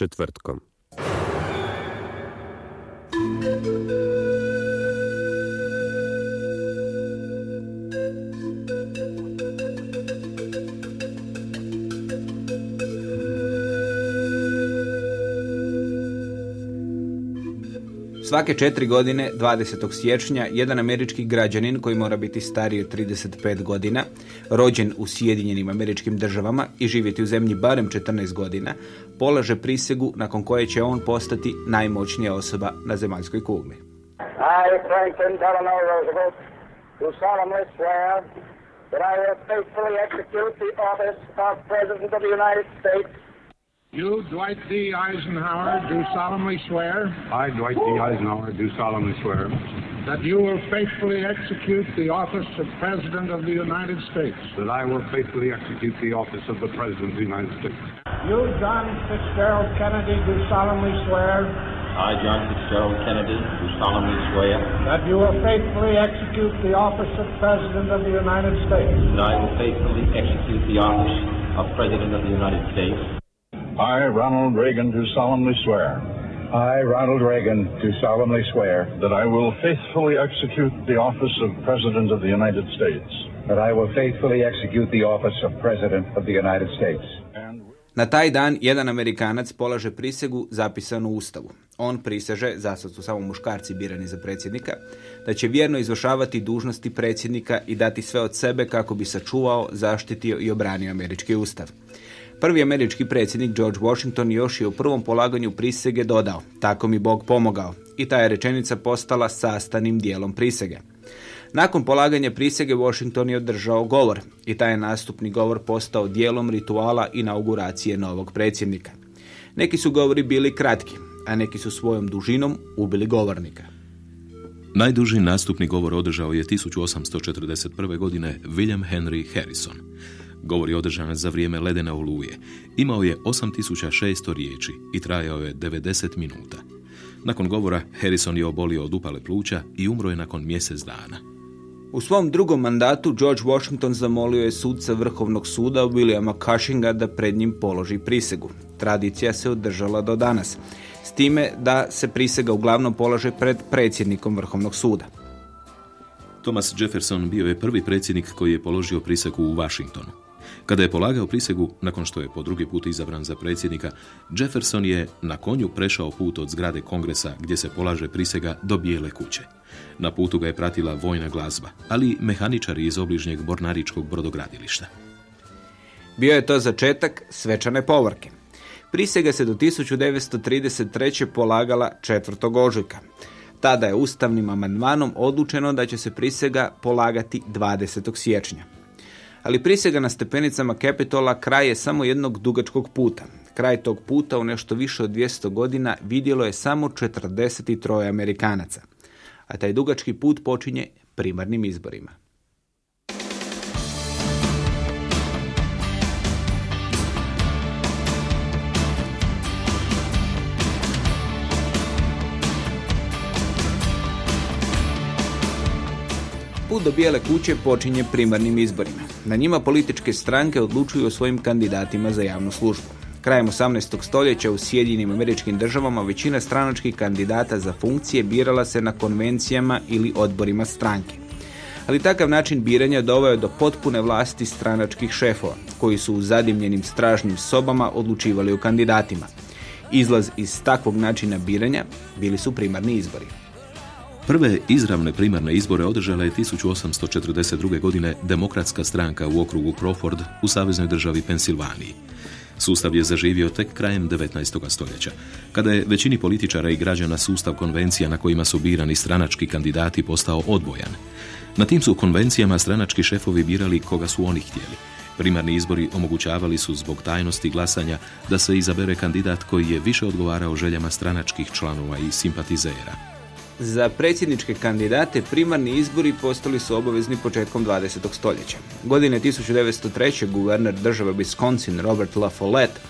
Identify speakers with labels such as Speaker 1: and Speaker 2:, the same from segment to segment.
Speaker 1: Četvrtkom.
Speaker 2: Svake četiri godine, 20. siječnja, jedan američki građanin koji mora biti stariji od 35 godina, rođen u Sjedinjenim američkim državama i živjeti u zemlji barem 14 godina, polaže prisegu nakon koje će on postati najmoćnija osoba na zemaljskoj kugli. I, Franklin Delano Roosevelt, do solemnly swear that I will faithfully execute the office of President of the United States
Speaker 3: You, Dwight D. Eisenhower, do solemnly swear.
Speaker 4: I, Dwight D. Eisenhower, do solemnly swear.
Speaker 3: That you will faithfully execute the office of President of the United States.
Speaker 4: That I will faithfully execute the office of the President of the United States.
Speaker 3: You, John Fitzgerald Kennedy, do solemnly swear.
Speaker 5: I, John Fitzgerald Kennedy, do solemnly swear.
Speaker 3: That you will faithfully execute the office of President of the United States.
Speaker 5: That I will faithfully execute the office of President of the United States.
Speaker 6: I, Ronald Reagan, do solemnly swear.
Speaker 7: I, Ronald Reagan, do solemnly swear
Speaker 6: that I will faithfully execute the office of President of the United States.
Speaker 7: That I will faithfully execute the office of President of the United States.
Speaker 2: Na taj dan jedan Amerikanac polaže prisegu zapisanu u Ustavu. On priseže, za sad su samo muškarci birani za predsjednika, da će vjerno izvršavati dužnosti predsjednika i dati sve od sebe kako bi sačuvao, zaštitio i obranio američki ustav. Prvi američki predsjednik George Washington još je u prvom polaganju prisege dodao, tako mi Bog pomogao, i ta je rečenica postala sastavnim dijelom prisege. Nakon polaganja prisege Washington je održao govor i taj je nastupni govor postao dijelom rituala inauguracije novog predsjednika. Neki su govori bili kratki, a neki su svojom dužinom ubili govornika.
Speaker 8: Najduži nastupni govor održao je 1841. godine William Henry Harrison. Govor je održan za vrijeme ledene oluje. Imao je 8600 riječi i trajao je 90 minuta. Nakon govora Harrison je obolio od upale pluća i umro je nakon mjesec dana.
Speaker 2: U svom drugom mandatu George Washington zamolio je sudca Vrhovnog suda Williama Cushinga da pred njim položi prisegu. Tradicija se održala do danas, s time da se prisega uglavnom polaže pred predsjednikom Vrhovnog suda.
Speaker 8: Thomas Jefferson bio je prvi predsjednik koji je položio prisegu u Washingtonu. Kada je polagao prisegu, nakon što je po drugi put izabran za predsjednika, Jefferson je na konju prešao put od zgrade kongresa gdje se polaže prisega do bijele kuće. Na putu ga je pratila vojna glazba, ali mehaničari iz obližnjeg bornaričkog brodogradilišta.
Speaker 2: Bio je to začetak svečane povorke. Prisega se do 1933. polagala 4. ožujka. Tada je ustavnim amandmanom odlučeno da će se prisega polagati 20. siječnja ali prisega na stepenicama Capitola kraj je samo jednog dugačkog puta. Kraj tog puta u nešto više od 200 godina vidjelo je samo 43 Amerikanaca. A taj dugački put počinje primarnim izborima. Put do bijele kuće počinje primarnim izborima. Na njima političke stranke odlučuju o svojim kandidatima za javnu službu. Krajem 18. stoljeća u Sjedinjenim američkim državama većina stranačkih kandidata za funkcije birala se na konvencijama ili odborima stranke. Ali takav način biranja doveo do potpune vlasti stranačkih šefova, koji su u zadimljenim stražnim sobama odlučivali o kandidatima. Izlaz iz takvog načina biranja bili su primarni izbori.
Speaker 8: Prve izravne primarne izbore održala je 1842. godine demokratska stranka u okrugu Crawford u saveznoj državi Pensilvaniji. Sustav je zaživio tek krajem 19. stoljeća, kada je većini političara i građana sustav konvencija na kojima su birani stranački kandidati postao odbojan. Na tim su konvencijama stranački šefovi birali koga su oni htjeli. Primarni izbori omogućavali su zbog tajnosti glasanja da se izabere kandidat koji je više odgovarao željama stranačkih članova i simpatizera.
Speaker 2: Za predsjedničke kandidate primarni izbori postali su obavezni početkom 20. stoljeća. Godine 1903. guverner države Wisconsin Robert La Follette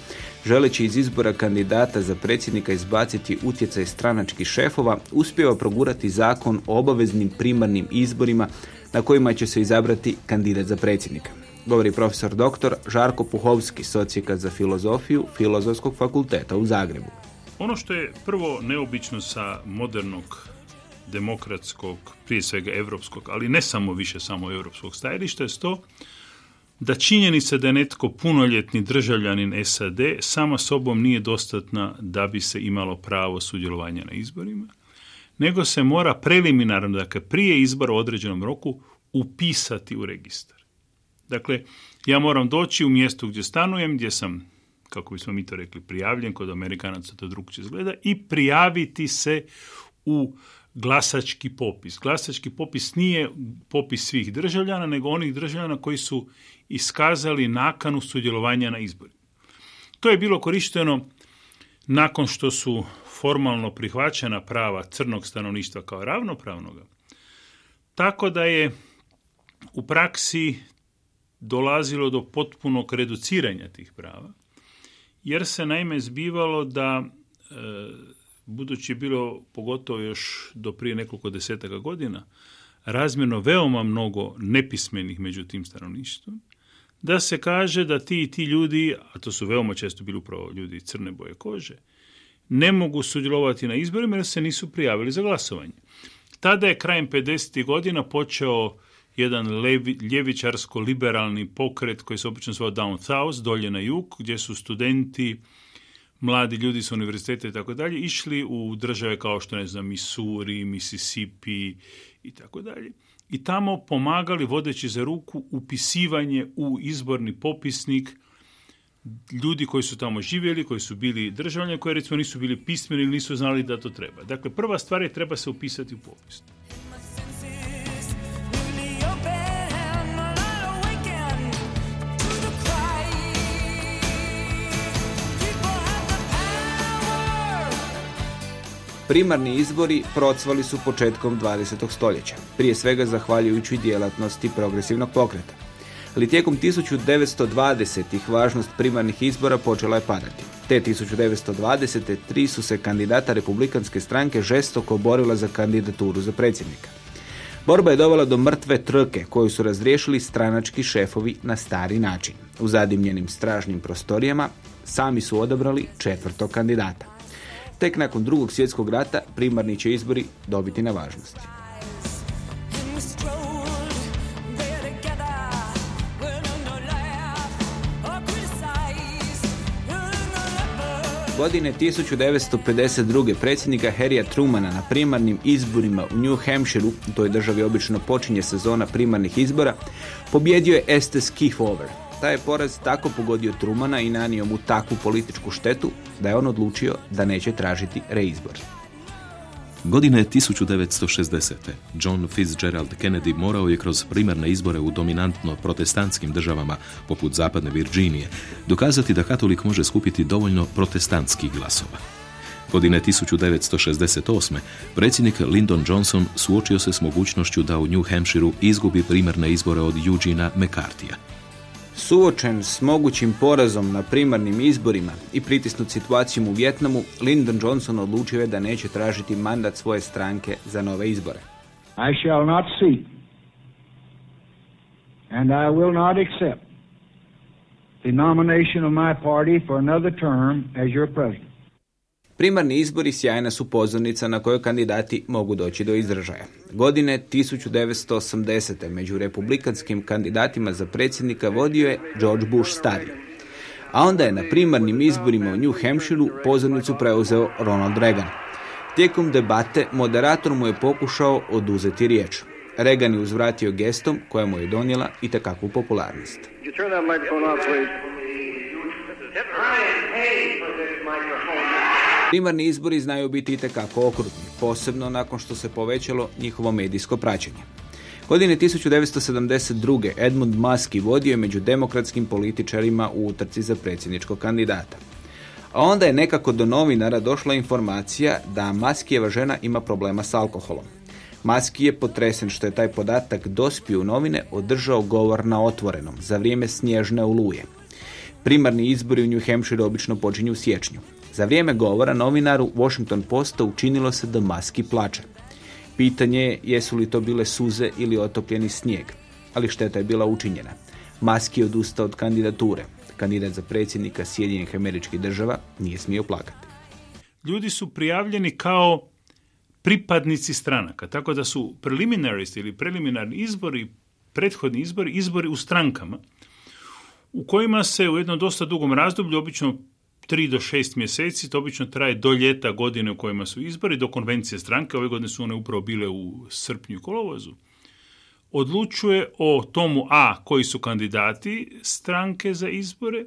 Speaker 2: želeći iz izbora kandidata za predsjednika izbaciti utjecaj stranačkih šefova, uspio progurati zakon o obaveznim primarnim izborima na kojima će se izabrati kandidat za predsjednika. govori profesor doktor Žarko Puhovski, socijekat za filozofiju Filozofskog fakulteta u Zagrebu.
Speaker 1: Ono što je prvo neobično sa modernog demokratskog, prije svega europskog, ali ne samo više samo europskog stajališta je to da činjenica da je netko punoljetni državljanin SAD sama sobom nije dostatna da bi se imalo pravo sudjelovanja na izborima, nego se mora preliminarno, dakle prije izbora u određenom roku, upisati u registar. Dakle, ja moram doći u mjesto gdje stanujem, gdje sam, kako bismo mi to rekli, prijavljen, kod Amerikanaca to drugčije izgleda, i prijaviti se u glasački popis. Glasački popis nije popis svih državljana, nego onih državljana koji su iskazali nakanu sudjelovanja na izborima. To je bilo korišteno nakon što su formalno prihvaćena prava crnog stanovništva kao ravnopravnoga, tako da je u praksi dolazilo do potpunog reduciranja tih prava, jer se naime zbivalo da, e, budući je bilo pogotovo još do prije nekoliko desetaka godina, razmjerno veoma mnogo nepismenih među tim stanovništvom, da se kaže da ti i ti ljudi, a to su veoma često bili upravo ljudi crne boje kože, ne mogu sudjelovati na izborima jer se nisu prijavili za glasovanje. Tada je krajem 50. godina počeo jedan levi, ljevičarsko-liberalni pokret koji se obično zvao Down South, dolje na jug, gdje su studenti, mladi ljudi sa univerziteta i tako dalje, išli u države kao što ne znam, Missouri, Mississippi i tako dalje. I tamo pomagali vodeći za ruku upisivanje u izborni popisnik ljudi koji su tamo živjeli, koji su bili državljani, koji recimo nisu bili pismeni ili nisu znali da to treba. Dakle, prva stvar je treba se upisati u popis.
Speaker 2: Primarni izbori procvali su početkom 20. stoljeća, prije svega zahvaljujući djelatnosti progresivnog pokreta. Ali tijekom 1920-ih važnost primarnih izbora počela je padati. Te 1920. tri su se kandidata republikanske stranke žestoko borila za kandidaturu za predsjednika. Borba je dovela do mrtve trke koju su razriješili stranački šefovi na stari način. U zadimljenim stražnim prostorijama sami su odabrali četvrtog kandidata. Tek nakon drugog svjetskog rata primarni će izbori dobiti na važnosti. Godine 1952. predsjednika Harrya Trumana na primarnim izborima u New Hampshireu, u toj državi obično počinje sezona primarnih izbora, pobjedio je Estes Kefauver, taj je poraz tako pogodio Trumana i nanio mu takvu političku štetu da je on odlučio da neće tražiti reizbor.
Speaker 8: Godine 1960. John Fitzgerald Kennedy morao je kroz primarne izbore u dominantno protestantskim državama poput zapadne Virginije dokazati da katolik može skupiti dovoljno protestantskih glasova. Godine 1968. predsjednik Lyndon Johnson suočio se s mogućnošću da u New Hampshireu izgubi primarne izbore od Eugena McCarthyja.
Speaker 2: Suočen s mogućim porazom na primarnim izborima i pritisnut situacijom u Vjetnamu, Lyndon Johnson odlučio je da neće tražiti mandat svoje stranke za nove izbore.
Speaker 3: I shall not seek and I will not accept the nomination of my party for another term as your president.
Speaker 2: Primarni izbori sjajna su pozornica na kojoj kandidati mogu doći do izražaja. Godine 1980. među republikanskim kandidatima za predsjednika vodio je George Bush stari. A onda je na primarnim izborima u New Hampshireu pozornicu preuzeo Ronald Reagan. Tijekom debate moderator mu je pokušao oduzeti riječ. Reagan je uzvratio gestom koja mu je donijela i takakvu popularnost. Primarni izbori znaju biti itekako okrutni, posebno nakon što se povećalo njihovo medijsko praćenje. Godine 1972. Edmund Maski vodio je među demokratskim političarima u utrci za predsjedničkog kandidata. A onda je nekako do novinara došla informacija da Maskijeva žena ima problema s alkoholom. Maski je potresen što je taj podatak dospio u novine održao govor na otvorenom za vrijeme snježne oluje. Primarni izbori u New Hampshire obično počinju u siječnju. Za vrijeme govora novinaru Washington Posta učinilo se da maski plače. Pitanje je jesu li to bile suze ili otopljeni snijeg, ali šteta je bila učinjena. Maski je odustao od kandidature. Kandidat za predsjednika Sjedinjenih američkih država nije smio plakati.
Speaker 1: Ljudi su prijavljeni kao pripadnici stranaka, tako da su preliminaries ili preliminarni izbori, prethodni izbori, izbori u strankama, u kojima se u jednom dosta dugom razdoblju, obično 3 do 6 mjeseci, to obično traje do ljeta godine u kojima su izbori, do konvencije stranke, ove godine su one upravo bile u srpnju i kolovozu, odlučuje o tomu A, koji su kandidati stranke za izbore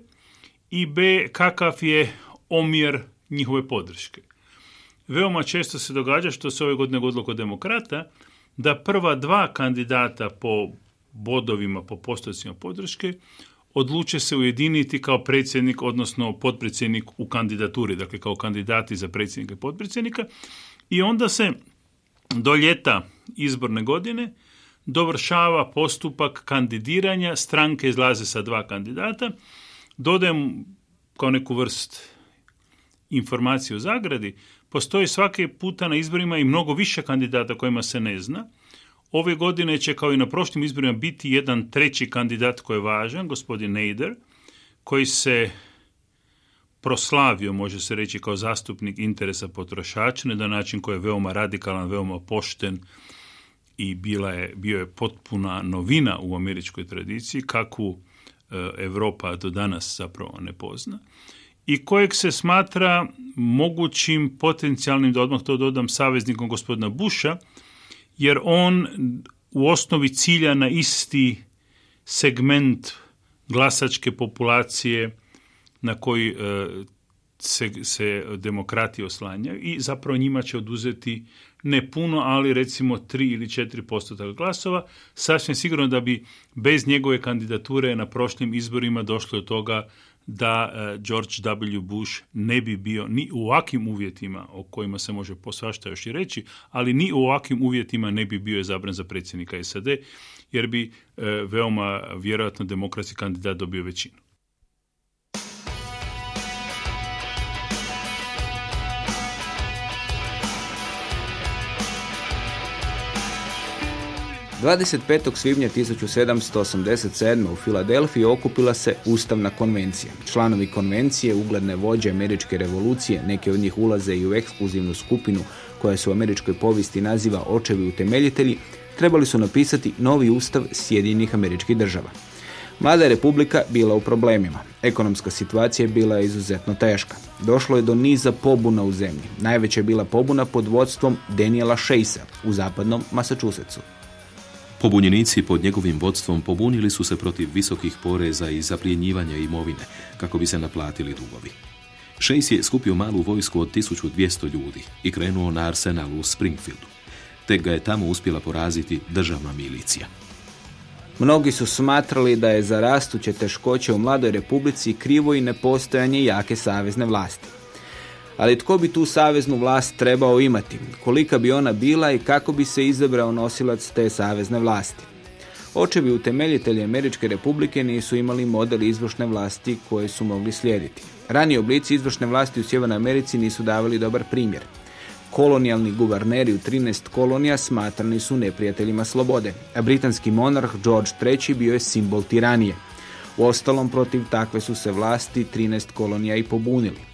Speaker 1: i B, kakav je omjer njihove podrške. Veoma često se događa, što se ove godine godilo kod demokrata, da prva dva kandidata po bodovima, po postocima podrške, odluče se ujediniti kao predsjednik, odnosno potpredsjednik u kandidaturi, dakle kao kandidati za predsjednika i potpredsjednika. I onda se do ljeta izborne godine dovršava postupak kandidiranja, stranke izlaze sa dva kandidata. Dodajem kao neku vrst informacije u zagradi, postoji svake puta na izborima i mnogo više kandidata kojima se ne zna. Ove godine će kao i na prošlim izborima biti jedan treći kandidat koji je važan, gospodin Neider, koji se proslavio, može se reći, kao zastupnik interesa potrošača na način koji je veoma radikalan, veoma pošten i bila je, bio je potpuna novina u američkoj tradiciji, kakvu Europa do danas zapravo ne pozna i kojeg se smatra mogućim potencijalnim, da odmah to dodam, saveznikom gospodina Busha, jer on u osnovi cilja na isti segment glasačke populacije na koji e, se, se demokrati oslanjaju i zapravo njima će oduzeti ne puno, ali recimo 3 ili 4% glasova. Sasvim sigurno da bi bez njegove kandidature na prošlim izborima došlo do toga da e, George W. Bush ne bi bio ni u ovakvim uvjetima o kojima se može posvašta još i reći, ali ni u ovakvim uvjetima ne bi bio izabran za predsjednika SAD, jer bi e, veoma vjerojatno demokratski kandidat dobio većinu.
Speaker 2: 25. svibnja 1787. u Filadelfiji okupila se Ustavna konvencija. Članovi konvencije, ugledne vođe američke revolucije, neke od njih ulaze i u ekskluzivnu skupinu koja se u američkoj povijesti naziva očevi utemeljitelji, trebali su napisati novi ustav Sjedinjenih američkih država. Mlada republika bila u problemima. Ekonomska situacija bila je izuzetno teška. Došlo je do niza pobuna u zemlji. Najveća je bila pobuna pod vodstvom Daniela Sheisa u zapadnom Massachusettsu.
Speaker 8: Pobunjenici pod njegovim vodstvom pobunili su se protiv visokih poreza i zapljenjivanja imovine kako bi se naplatili dugovi. Šejs je skupio malu vojsku od 1200 ljudi i krenuo na arsenal u Springfieldu. Tek ga je tamo uspjela poraziti državna milicija.
Speaker 2: Mnogi su smatrali da je za rastuće teškoće u mladoj republici krivo i nepostojanje jake savezne vlasti. Ali tko bi tu saveznu vlast trebao imati? Kolika bi ona bila i kako bi se izabrao nosilac te savezne vlasti? Očevi utemeljitelji Američke republike nisu imali model izvršne vlasti koje su mogli slijediti. Rani oblici izvršne vlasti u Sjevernoj Americi nisu davali dobar primjer. Kolonijalni guverneri u 13 kolonija smatrani su neprijateljima slobode, a britanski monarh George III bio je simbol tiranije. U ostalom protiv takve su se vlasti 13 kolonija i pobunili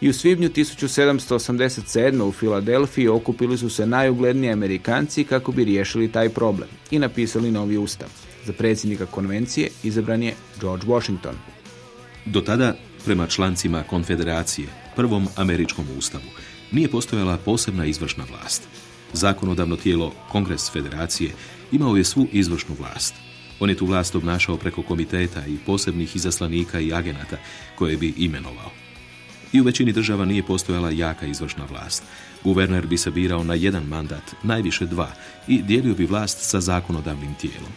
Speaker 2: i u svibnju 1787. u Filadelfiji okupili su se najugledniji Amerikanci kako bi riješili taj problem i napisali novi ustav. Za predsjednika konvencije izabran je George Washington.
Speaker 8: Do tada, prema člancima konfederacije, prvom američkom ustavu, nije postojala posebna izvršna vlast. Zakonodavno tijelo Kongres federacije imao je svu izvršnu vlast. On je tu vlast obnašao preko komiteta i posebnih izaslanika i agenata koje bi imenovao i u većini država nije postojala jaka izvršna vlast. Guverner bi se birao na jedan mandat, najviše dva, i dijelio bi vlast sa zakonodavnim tijelom.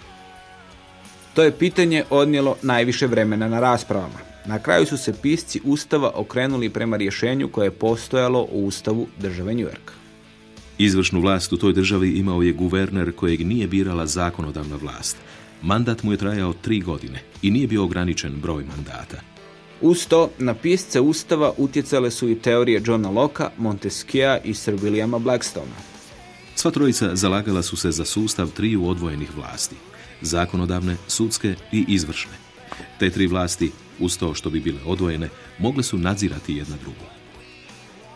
Speaker 2: To je pitanje odnijelo najviše vremena na raspravama. Na kraju su se pisci Ustava okrenuli prema rješenju koje je postojalo u Ustavu države New York.
Speaker 8: Izvršnu vlast u toj državi imao je guverner kojeg nije birala zakonodavna vlast. Mandat mu je trajao tri godine i nije bio ograničen broj mandata.
Speaker 2: Uz to, na pisce Ustava utjecale su i teorije Johna Locke, Montesquieu i Sir Williama Blackstona.
Speaker 8: Sva trojica zalagala su se za sustav triju odvojenih vlasti. zakonodavne, sudske i izvršne. Te tri vlasti, uz to što bi bile odvojene, mogle su nadzirati jedna drugu.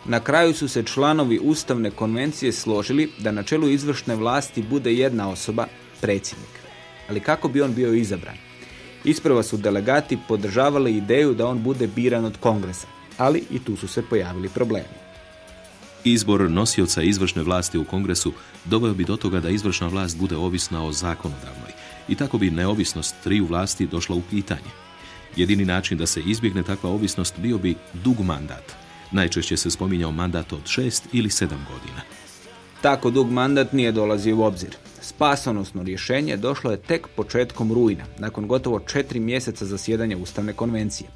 Speaker 2: Na kraju su se članovi Ustavne konvencije složili da na čelu izvršne vlasti bude jedna osoba, predsjednik. Ali kako bi on bio izabran? Isprva su delegati podržavali ideju da on bude biran od kongresa, ali i tu su se pojavili problemi.
Speaker 8: Izbor nosioca izvršne vlasti u kongresu doveo bi do toga da izvršna vlast bude ovisna o zakonodavnoj i tako bi neovisnost triju vlasti došla u pitanje. Jedini način da se izbjegne takva ovisnost bio bi dug mandat. Najčešće se spominjao mandat od šest ili sedam godina.
Speaker 2: Tako dug mandat nije dolazi u obzir. Spasonosno rješenje došlo je tek početkom rujna, nakon gotovo četiri mjeseca zasjedanja Ustavne konvencije.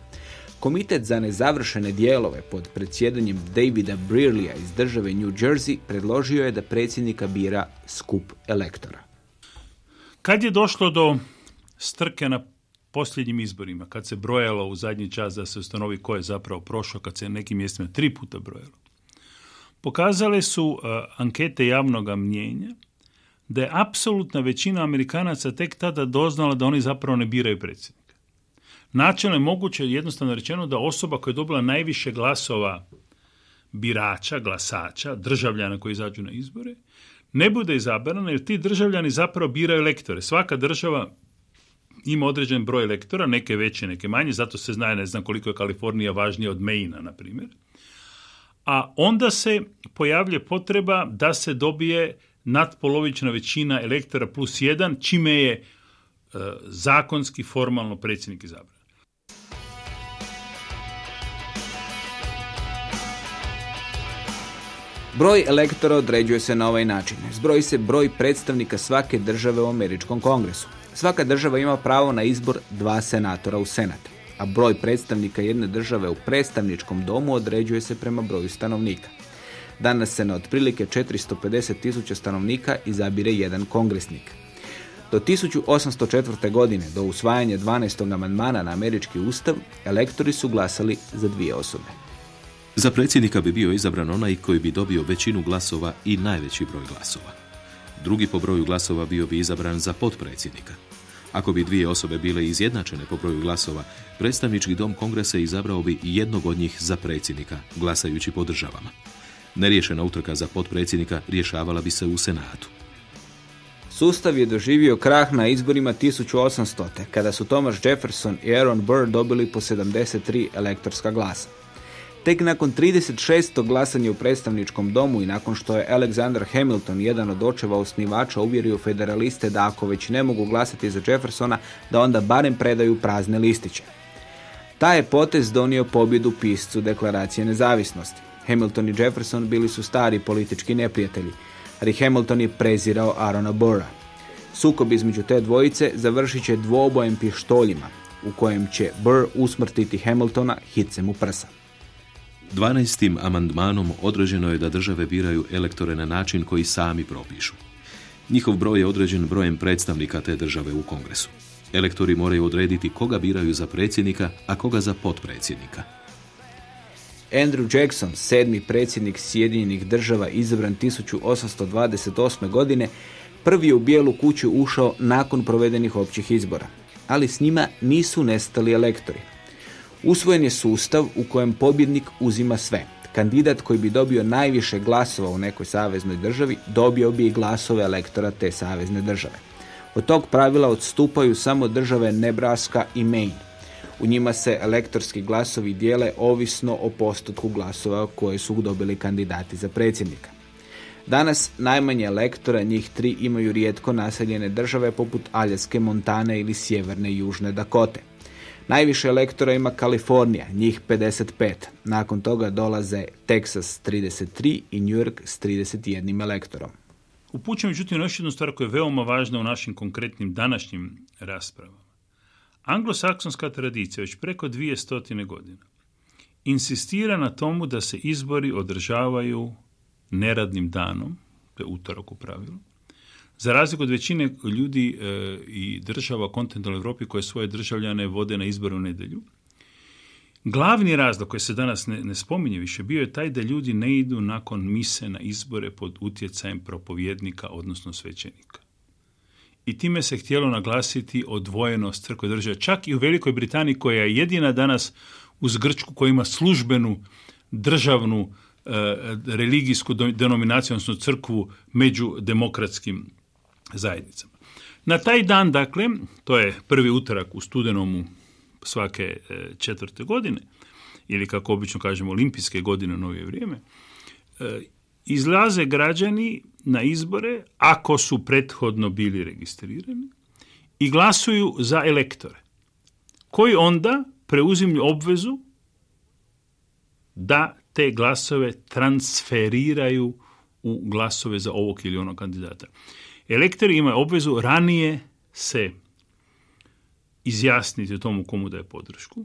Speaker 2: Komitet za nezavršene dijelove pod predsjedanjem Davida Brearleya iz države New Jersey predložio je da predsjednika bira skup elektora.
Speaker 1: Kad je došlo do strke na posljednjim izborima, kad se brojalo u zadnji čas da se ustanovi ko je zapravo prošao, kad se nekim mjestima tri puta brojalo, pokazale su e, ankete javnog mnjenja da je apsolutna većina Amerikanaca tek tada doznala da oni zapravo ne biraju predsjednika. Načelno je moguće jednostavno rečeno da osoba koja je dobila najviše glasova birača, glasača, državljana koji izađu na izbore, ne bude izabrana jer ti državljani zapravo biraju lektore. Svaka država ima određen broj lektora, neke veće, neke manje, zato se zna, ne znam koliko je Kalifornija važnija od Maina, na primjer. A onda se pojavlja potreba da se dobije nadpolovična većina elektora plus jedan, čime je e, zakonski formalno predsjednik izabran.
Speaker 2: Broj elektora određuje se na ovaj način. Zbroji se broj predstavnika svake države u američkom kongresu. Svaka država ima pravo na izbor dva senatora u senat, a broj predstavnika jedne države u predstavničkom domu određuje se prema broju stanovnika. Danas se na otprilike 450 tisuća stanovnika izabire jedan kongresnik. Do 1804. godine, do usvajanja 12. amandmana na američki ustav, elektori su glasali za dvije osobe.
Speaker 8: Za predsjednika bi bio izabran onaj koji bi dobio većinu glasova i najveći broj glasova. Drugi po broju glasova bio bi izabran za potpredsjednika. Ako bi dvije osobe bile izjednačene po broju glasova, predstavnički dom kongresa izabrao bi jednog od njih za predsjednika, glasajući po državama. Neriješena utrka za potpredsjednika rješavala bi se u Senatu.
Speaker 2: Sustav je doživio krah na izborima 1800. kada su Thomas Jefferson i Aaron Burr dobili po 73 elektorska glasa. Tek nakon 36. glasanja u predstavničkom domu i nakon što je Alexander Hamilton, jedan od očeva osnivača, uvjerio federaliste da ako već ne mogu glasati za Jeffersona, da onda barem predaju prazne listiće. Taj je potez donio pobjedu piscu deklaracije nezavisnosti. Hamilton i Jefferson bili su stari politički neprijatelji, ali Hamilton je prezirao Arona Burra. Sukob između te dvojice završit će dvobojem pištoljima, u kojem će Burr usmrtiti Hamiltona hicem u prsa.
Speaker 8: 12. amandmanom određeno je da države biraju elektore na način koji sami propišu. Njihov broj je određen brojem predstavnika te države u kongresu. Elektori moraju odrediti koga biraju za predsjednika, a koga za potpredsjednika.
Speaker 2: Andrew Jackson, sedmi predsjednik Sjedinjenih država izabran 1828. godine, prvi je u bijelu kuću ušao nakon provedenih općih izbora. Ali s njima nisu nestali elektori. Usvojen je sustav u kojem pobjednik uzima sve. Kandidat koji bi dobio najviše glasova u nekoj saveznoj državi dobio bi i glasove elektora te savezne države. Od tog pravila odstupaju samo države Nebraska i Maine. U njima se elektorski glasovi dijele ovisno o postotku glasova koje su dobili kandidati za predsjednika. Danas najmanje elektora, njih tri, imaju rijetko naseljene države poput Aljaske, Montane ili Sjeverne i Južne Dakote. Najviše elektora ima Kalifornija, njih 55. Nakon toga dolaze Texas 33 i New York s 31 elektorom.
Speaker 1: Upućujem međutim još jednu stvar koja je veoma važna u našim konkretnim današnjim raspravama. Anglosaksonska tradicija već preko dvije stotine godina insistira na tomu da se izbori održavaju neradnim danom, to je utorak u pravilu, za razliku od većine ljudi e, i država kontinentalne Europi koje svoje državljane vode na izbor u nedjelju, glavni razlog koji se danas ne, ne spominje više bio je taj da ljudi ne idu nakon mise na izbore pod utjecajem propovjednika, odnosno svećenika. I time se htjelo naglasiti odvojenost crkve države. Čak i u Velikoj Britaniji koja je jedina danas uz Grčku koja ima službenu državnu e, religijsku denominaciju, odnosno crkvu među demokratskim zajednicama. Na taj dan, dakle, to je prvi utorak u studenomu svake e, četvrte godine, ili kako obično kažemo olimpijske godine u novije vrijeme, e, izlaze građani na izbore ako su prethodno bili registrirani i glasuju za elektore koji onda preuzimlju obvezu da te glasove transferiraju u glasove za ovog ili onog kandidata. Elektori imaju obvezu ranije se izjasniti o tomu komu daje podršku,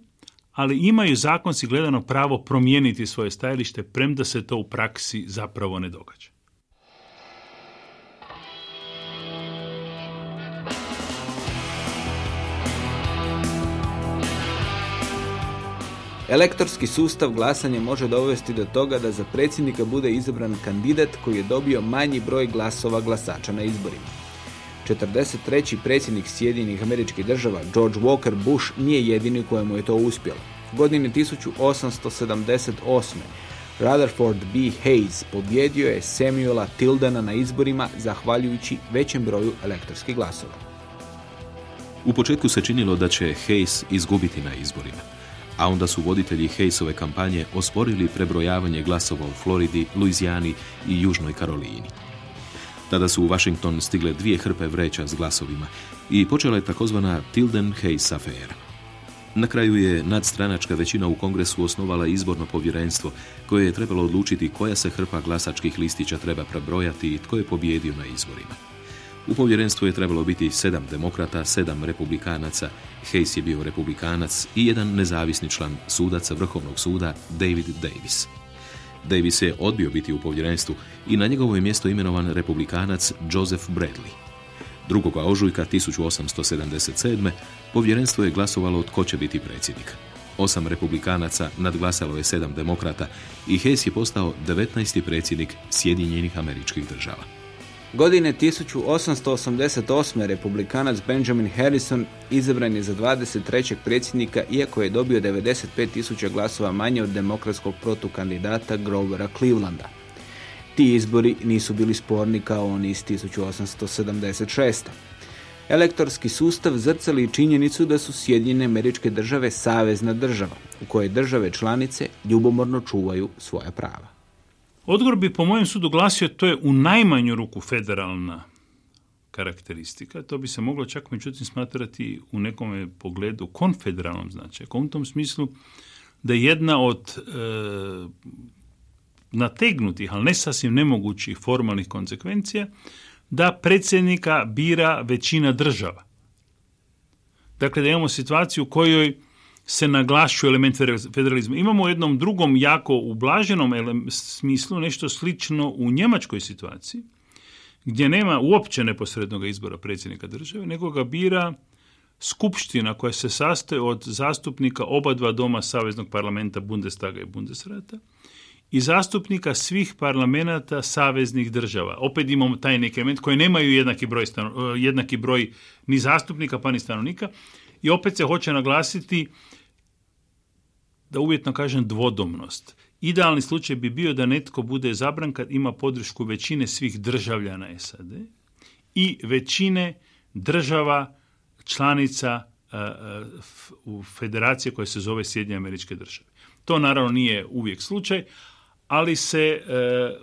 Speaker 1: ali imaju zakonski gledano pravo promijeniti svoje stajalište, premda se to u praksi zapravo ne događa.
Speaker 2: Elektorski sustav glasanja može dovesti do toga da za predsjednika bude izabran kandidat koji je dobio manji broj glasova glasača na izborima. 43. predsjednik Sjedinjenih američkih država George Walker Bush nije jedini kojemu je to uspjelo. Godine 1878. Rutherford B. Hayes pobjedio je Samuela Tildana na izborima zahvaljujući većem broju elektorskih glasova.
Speaker 8: U početku se činilo da će Hayes izgubiti na izborima a onda su voditelji Hayesove kampanje osporili prebrojavanje glasova u Floridi, Luizijani i Južnoj Karolini. Tada su u Washington stigle dvije hrpe vreća s glasovima i počela je takozvana Tilden Hayes afera. Na kraju je nadstranačka većina u kongresu osnovala izborno povjerenstvo koje je trebalo odlučiti koja se hrpa glasačkih listića treba prebrojati i tko je pobjedio na izborima. U povjerenstvu je trebalo biti sedam demokrata, sedam republikanaca, Hayes je bio republikanac i jedan nezavisni član sudaca Vrhovnog suda David Davis. Davis je odbio biti u povjerenstvu i na njegovo je mjesto imenovan republikanac Joseph Bradley. 2. ožujka 1877. povjerenstvo je glasovalo tko će biti predsjednik. Osam republikanaca nadglasalo je sedam demokrata i Hayes je postao 19. predsjednik Sjedinjenih američkih država.
Speaker 2: Godine 1888. republikanac Benjamin Harrison izabran je za 23. predsjednika iako je dobio 95.000 glasova manje od demokratskog protukandidata Grovera Clevelanda. Ti izbori nisu bili sporni kao oni iz 1876. Elektorski sustav zrcali činjenicu da su Sjedinjene američke države savezna država u kojoj države članice ljubomorno čuvaju svoja prava.
Speaker 1: Odgovor bi po mojem sudu glasio to je u najmanju ruku federalna karakteristika. To bi se moglo čak međutim smatrati u nekom pogledu konfederalnom značaju. U tom smislu da je jedna od e, nategnutih, ali ne sasvim nemogućih formalnih konsekvencija, da predsjednika bira većina država. Dakle, da imamo situaciju u kojoj se naglašuje element federalizma. Imamo u jednom drugom jako ublaženom smislu nešto slično u njemačkoj situaciji, gdje nema uopće neposrednog izbora predsjednika države, nego ga bira skupština koja se sastoji od zastupnika oba dva doma Saveznog parlamenta Bundestaga i Bundesrata i zastupnika svih parlamenta saveznih država. Opet imamo taj neki element koji nemaju jednaki broj, jednaki broj ni zastupnika pa ni stanovnika i opet se hoće naglasiti da uvjetno kažem dvodomnost. Idealni slučaj bi bio da netko bude zabran kad ima podršku većine svih državljana SAD i većine država članica e, e, u federacije koja se zove Sjedinje američke države. To naravno nije uvijek slučaj, ali se e,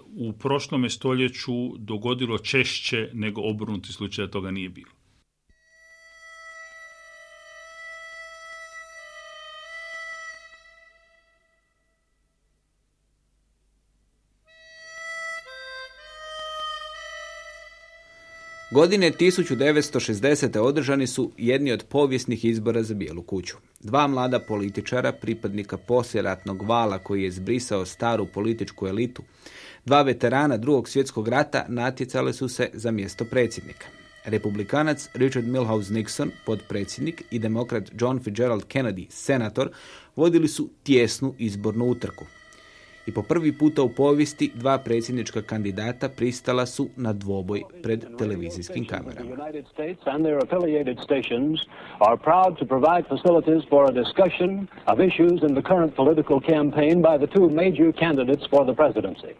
Speaker 1: u prošlome stoljeću dogodilo češće nego obrnuti slučaj da toga nije bilo.
Speaker 2: Godine 1960. održani su jedni od povijesnih izbora za Bijelu kuću. Dva mlada političara, pripadnika posljeratnog vala koji je zbrisao staru političku elitu, dva veterana drugog svjetskog rata natjecale su se za mjesto predsjednika. Republikanac Richard Milhouse Nixon, podpredsjednik, i demokrat John Fitzgerald Kennedy, senator, vodili su tjesnu izbornu utrku. I po prvi puta u povijesti dva predsjednička kandidata pristala su na dvoboj pred televizijskim kamerama.
Speaker 9: The candidates for the presidency.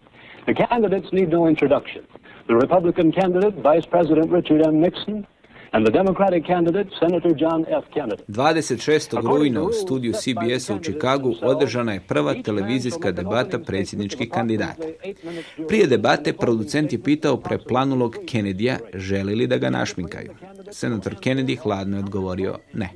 Speaker 9: The candidates need no introduction. The Republican candidate, Vice President Richard M. Nixon, and the Democratic candidate, Senator John F. Kennedy.
Speaker 2: 26. rujna u studiju CBS u Chicagu održana je prva televizijska debata predsjedničkih kandidata. Prije debate producent je pitao preplanulog Kennedya želi li da ga našminkaju. Senator Kennedy hladno je odgovorio ne.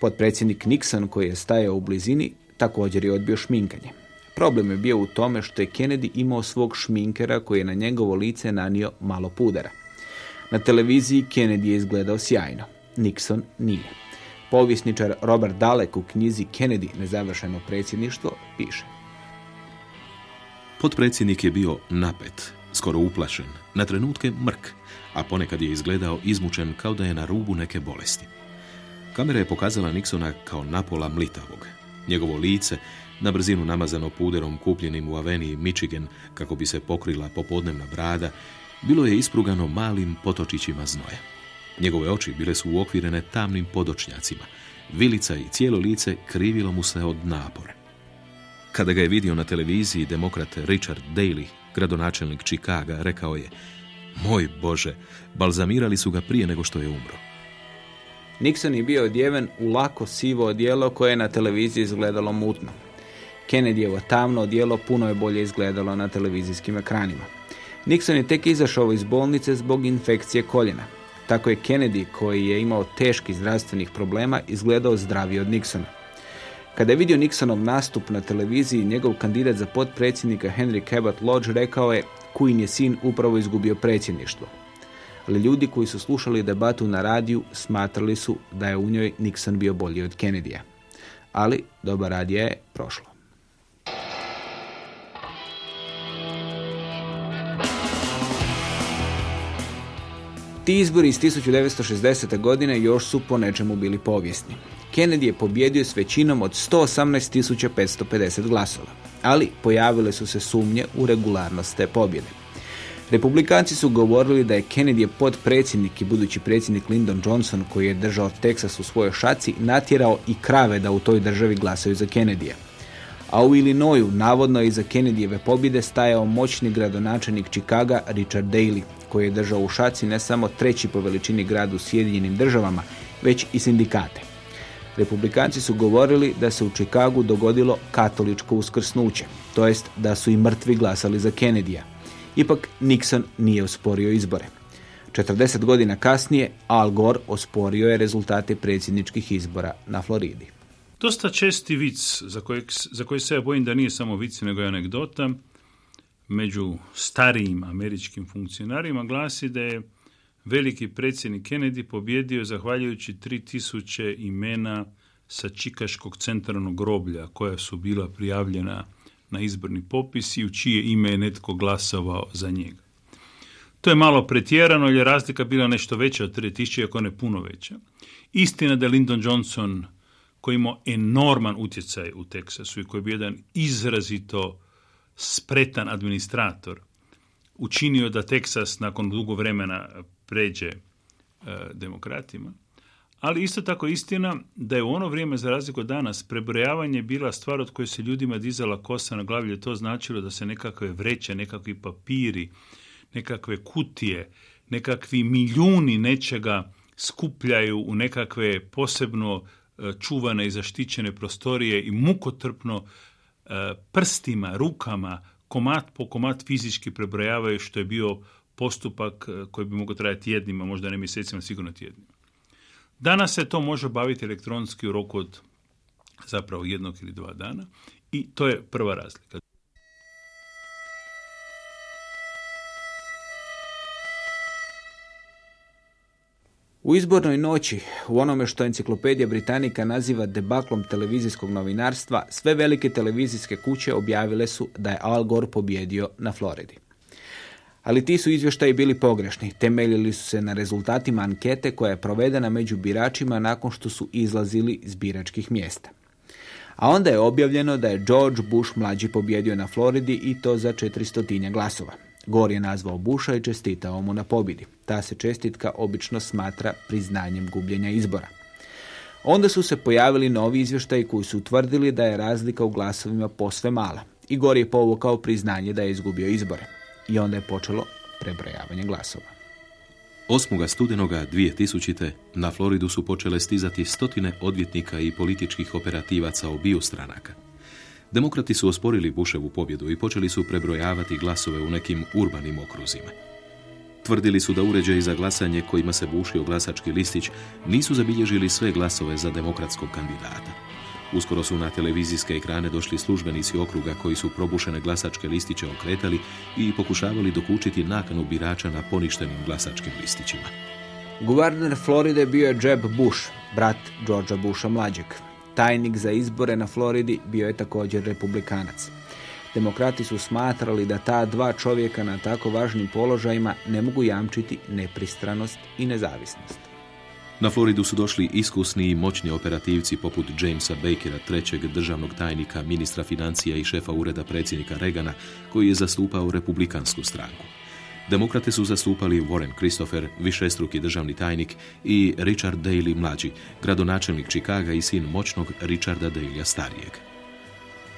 Speaker 2: Potpredsjednik Nixon koji je stajao u blizini također je odbio šminkanje. Problem je bio u tome što je Kennedy imao svog šminkera koji je na njegovo lice nanio malo pudara. Na televiziji Kennedy je izgledao sjajno, Nixon nije. Povjesničar Robert Dalek u knjizi Kennedy nezavršeno predsjedništvo piše.
Speaker 8: Potpredsjednik je bio napet, skoro uplašen, na trenutke mrk, a ponekad je izgledao izmučen kao da je na rubu neke bolesti. Kamera je pokazala Nixona kao napola mlitavog. Njegovo lice, na brzinu namazano puderom kupljenim u aveniji Michigan kako bi se pokrila popodnevna brada, bilo je isprugano malim potočićima znoja. Njegove oči bile su uokvirene tamnim podočnjacima. Vilica i cijelo lice krivilo mu se od napora. Kada ga je vidio na televiziji demokrat Richard Daley, gradonačelnik Chicaga, rekao je Moj Bože, balzamirali su ga prije nego što je umro.
Speaker 2: Nixon je bio odjeven u lako sivo odijelo koje je na televiziji izgledalo mutno. Kennedyjevo tamno odijelo puno je bolje izgledalo na televizijskim ekranima. Nixon je tek izašao iz bolnice zbog infekcije koljena. Tako je Kennedy, koji je imao teški zdravstvenih problema, izgledao zdraviji od Nixona. Kada je vidio Nixonov nastup na televiziji, njegov kandidat za potpredsjednika Henry Cabot Lodge rekao je Queen je sin upravo izgubio predsjedništvo. Ali ljudi koji su slušali debatu na radiju smatrali su da je u njoj Nixon bio bolji od Kennedyja. Ali doba radija je prošlo. Ti izbori iz 1960. godine još su po nečemu bili povijesni. Kennedy je pobjedio s većinom od 118.550 glasova, ali pojavile su se sumnje u regularnost te pobjede. Republikanci su govorili da je Kennedy podpredsjednik i budući predsjednik Lyndon Johnson koji je držao Texas u svojoj šaci natjerao i krave da u toj državi glasaju za Kennedyja. A u Illinoisu navodno iza Kennedyjeve pobjede stajao moćni gradonačelnik Chicaga Richard Daley, koji je držao u šaci ne samo treći po veličini grad u Sjedinjenim državama, već i sindikate. Republikanci su govorili da se u Čikagu dogodilo katoličko uskrsnuće, to jest da su i mrtvi glasali za Kennedyja. Ipak Nixon nije osporio izbore. 40 godina kasnije Al Gore osporio je rezultate predsjedničkih izbora na Floridi.
Speaker 1: Dosta česti vic za, kojeg, za koji se ja bojim da nije samo vic nego je anegdota među starijim američkim funkcionarima glasi da je veliki predsjednik Kennedy pobjedio zahvaljujući 3000 imena sa Čikaškog centralnog groblja koja su bila prijavljena na izborni popis i u čije ime je netko glasovao za njega. To je malo pretjerano jer je razlika bila nešto veća od 3000, ako ne puno veća. Istina da je Lyndon Johnson, koji imao enorman utjecaj u Teksasu i koji je bio jedan izrazito spretan administrator učinio da Teksas nakon dugo vremena pređe e, demokratima. Ali isto tako istina da je u ono vrijeme, za razliku od danas, prebrojavanje bila stvar od koje se ljudima dizala kosa na glavi, to značilo da se nekakve vreće, nekakvi papiri, nekakve kutije, nekakvi milijuni nečega skupljaju u nekakve posebno e, čuvane i zaštićene prostorije i mukotrpno prstima, rukama, komad po komad fizički prebrojavaju što je bio postupak e, koji bi mogao trajati tjednima, možda ne mjesecima, sigurno tjednima. Danas se to može baviti elektronski u roku od zapravo jednog ili dva dana i to je prva razlika.
Speaker 2: U izbornoj noći, u onome što enciklopedija Britanika naziva debaklom televizijskog novinarstva, sve velike televizijske kuće objavile su da je Al Gore pobjedio na Floridi. Ali ti su izvještaji bili pogrešni, temeljili su se na rezultatima ankete koja je provedena među biračima nakon što su izlazili iz biračkih mjesta. A onda je objavljeno da je George Bush mlađi pobjedio na Floridi i to za 400 glasova. Gore je nazvao Busha i čestitao mu na pobjedi. Ta se čestitka obično smatra priznanjem gubljenja izbora. Onda su se pojavili novi izvještaji koji su utvrdili da je razlika u glasovima posve mala. I Gore je povukao priznanje da je izgubio izbore. I onda je počelo prebrojavanje glasova.
Speaker 8: 8. studenoga 2000. na Floridu su počele stizati stotine odvjetnika i političkih operativaca obiju stranaka. Demokrati su osporili Buševu pobjedu i počeli su prebrojavati glasove u nekim urbanim okruzima. Tvrdili su da uređaji za glasanje kojima se bušio glasački listić nisu zabilježili sve glasove za demokratskog kandidata. Uskoro su na televizijske ekrane došli službenici okruga koji su probušene glasačke listiće okretali i pokušavali dokučiti nakanu birača na poništenim glasačkim listićima.
Speaker 2: Guverner Floride bio je Jeb Bush, brat Georgea Busha mlađeg. Tajnik za izbore na Floridi bio je također republikanac. Demokrati su smatrali da ta dva čovjeka na tako važnim položajima ne mogu jamčiti nepristranost i nezavisnost.
Speaker 8: Na Floridu su došli iskusni i moćni operativci poput Jamesa Bakera, trećeg državnog tajnika, ministra financija i šefa ureda predsjednika Regana, koji je zastupao republikansku stranku. Demokrate su zastupali Warren Christopher, višestruki državni tajnik, i Richard Daley mlađi, gradonačelnik Chicaga i sin moćnog Richarda Daleya starijeg.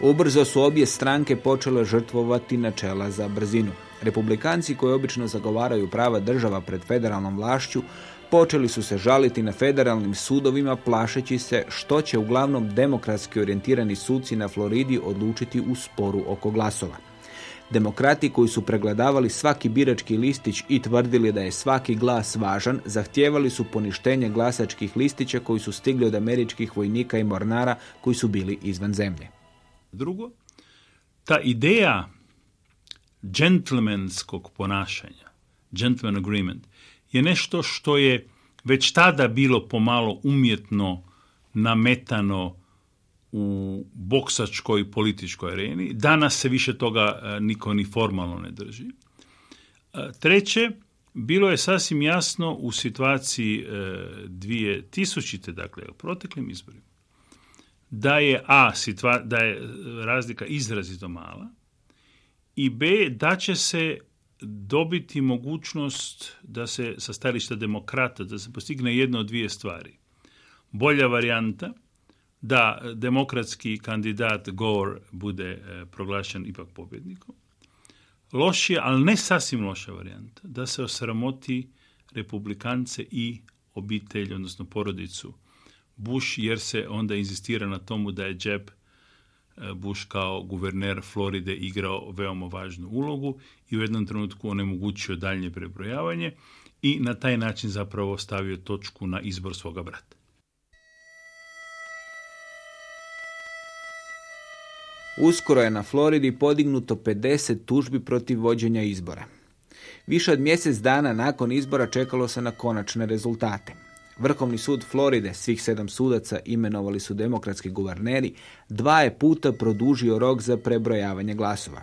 Speaker 2: Ubrzo su obje stranke počele žrtvovati načela za brzinu. Republikanci koji obično zagovaraju prava država pred federalnom vlašću počeli su se žaliti na federalnim sudovima plašeći se što će uglavnom demokratski orijentirani suci na Floridi odlučiti u sporu oko glasova. Demokrati koji su pregledavali svaki birački listić i tvrdili da je svaki glas važan, zahtijevali su poništenje glasačkih listića koji su stigli od američkih vojnika i mornara koji su bili izvan zemlje.
Speaker 1: Drugo, ta ideja džentlmenskog ponašanja, gentleman agreement, je nešto što je već tada bilo pomalo umjetno nametano u boksačkoj političkoj areni. Danas se više toga e, niko ni formalno ne drži. E, treće, bilo je sasvim jasno u situaciji 2000. E, dakle u proteklim izborima, da je A, da je razlika izrazito mala i B, da će se dobiti mogućnost da se sa stajališta demokrata, da se postigne jedna od dvije stvari. Bolja varijanta, da demokratski kandidat Gore bude e, proglašen ipak pobjednikom. Lošija, ali ne sasvim loša varijanta, da se osramoti republikance i obitelj, odnosno porodicu Bush, jer se onda inzistira na tomu da je Jeb e, Bush kao guverner Floride igrao veoma važnu ulogu i u jednom trenutku onemogućio daljnje prebrojavanje i na taj način zapravo stavio točku na izbor svoga brata.
Speaker 2: Uskoro je na Floridi podignuto 50 tužbi protiv vođenja izbora. Više od mjesec dana nakon izbora čekalo se na konačne rezultate. Vrhovni sud Floride, svih sedam sudaca imenovali su demokratski guverneri, dva je puta produžio rok za prebrojavanje glasova.